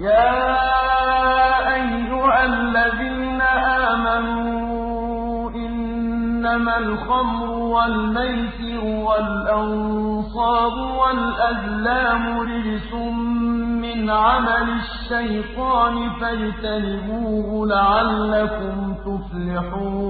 يَا أَيُّهَا الَّذِينَ آمَنُوا إِنَّمَا الْخَمْرُ وَالْمَيْسِرُ وَالْأَنصَابُ وَالْأَزْلَامُ رِجْسٌ مِّنْ عَمَلِ الشَّيْطَانِ فَاجْتَنِبُوهُ لَعَلَّكُمْ تُفْلِحُونَ